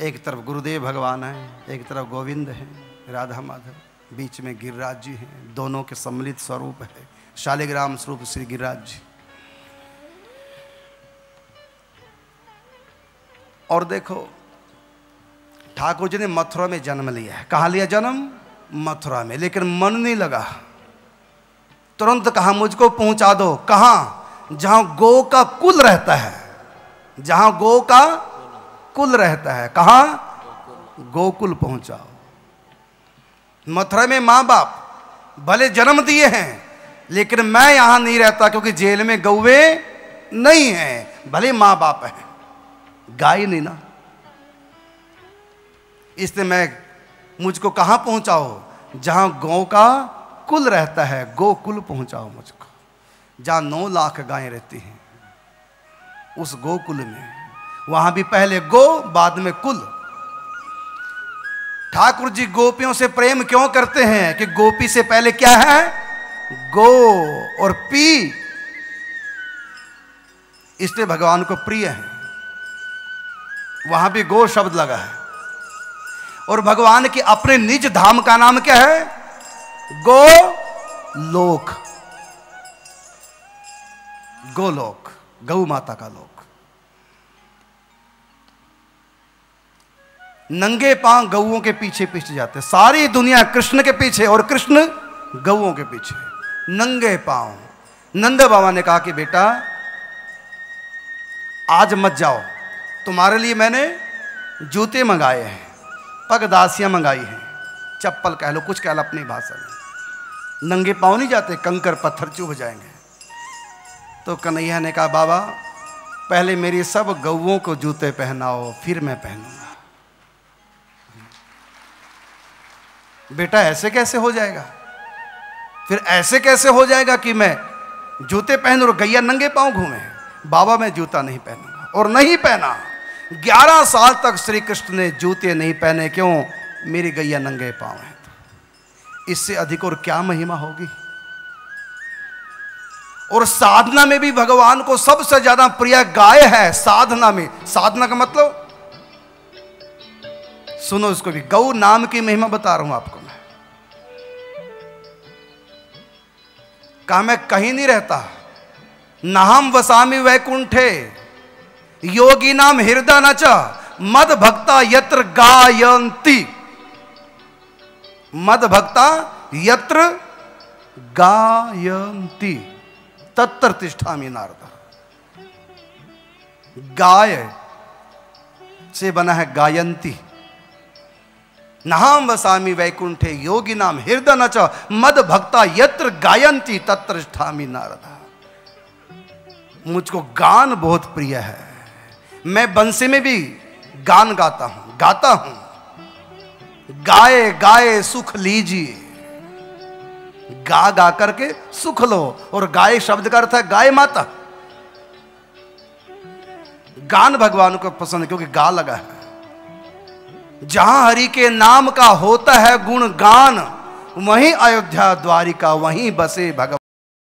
एक तरफ़ गुरुदेव भगवान है एक तरफ़ गोविंद है राधा माधव बीच में गिरिराज जी हैं दोनों के सम्मिलित स्वरूप है। शालिग्राम स्वरूप श्री गिरिराज जी। और देखो, ठाकुर जी ने मथुरा में जन्म लिया है। कहाँ लिया जन्म? मथुरा में। लेकिन मन नहीं लगा। तुरंत कहा, मुझको पहुँचा दो। कहाँ? जहाँ गो का कुल रहता है। जहाँ गो का कुल रहता है। कहा? गोकुल पहुंचाओ। मथुरा में माँ बाप, भले जन्म दिए हैं लेकिन मैं यहाँ नहीं रहता क्योंकि जेल में गौवे नहीं है। भले माँ बाप है। गाय नहीं ना। इसलिए मैं मुझको कहाँ पहुंचाओ जहाँ गौ का कुल रहता है गोकुल पहुंचाओ मुझको। जहाँ नौ लाख गायें रहती हैं, उस गोकुल में। वहाँ भी पहले गो, बाद में कुल। ठाकुर जी गोपियों से प्रेम क्यों करते हैं कि गोपी से पहले क्या है? गो और पी। इसलिए भगवान को प्रिय है। वहाँ भी गो शब्द लगा है। और भगवान के अपने निज धाम का नाम क्या है? गो लोक। गोलोक गौ माता का लोक। नंगे पाँव गौओं के पीछे पीछे जाते सारी दुनिया कृष्ण के पीछे और कृष्ण गौओं के पीछे। नंगे पाँव। नंद बाबा ने कहा कि बेटा, आज मत जाओ। तुम्हारे लिए मैंने जूते मंगाए हैं, पगदासियाँ मंगाई हैं। चप्पल कह लो, कुछ कह लो, अपनी भाषा में। नंगे पाँव नहीं जाते, कंकर पत्थर चुभ जाएँगे। तो कन्हैया ने कहा, बाबा, पहले मेरी सब गौओं को जूते पहनाओ, फिर मैं पहनूँगा। बेटा, ऐसे कैसे हो जाएगा? फिर ऐसे कैसे हो जाएगा कि मैं जूते पहन और गैया नंगे पाँव घूमे? बाबा, मैं जूता नहीं पहनूँगा और नहीं पहना। ग्यारह साल तक श्री कृष्ण ने जूते नहीं पहने, क्यों? मेरी गैया नंगे पाँव है। इससे अधिक और क्या महिमा होगी? और साधना में भी भगवान को सबसे ज़्यादा प्रिय गाय है साधना में। साधना का मतलब? सुनो, इसको भी गौ नाम की महिमा बता रहा हूँ आपको कहा, मैं कहीं नहीं रहता। नाहम वसामी वैकुंठे। योगी नाम हृदय नच। मद भक्ता यत्र गायंती मद भक्ता यत्र गायंती तत्र तिष्ठामी नारद। गाय से बना है गायंती नाम वसामी वैकुंठे योगी नाम हृदय नच मद भक्ता यत्र गायंती तत्र ठामी नारद। मुझको गान बहुत प्रिय है। मैं बंसी में भी गान गाता हूँ गाता हूँ। गाए गाए, सुख लीजिए। गा गा करके सुख लो और गाय शब्द का अर्थ है गाय माता। गान भगवान को पसंद है क्योंकि गा लगा है। जहाँ हरि के नाम का होता है गुण गान वहीं अयोध्या द्वारिका, वहीं बसे भगवान।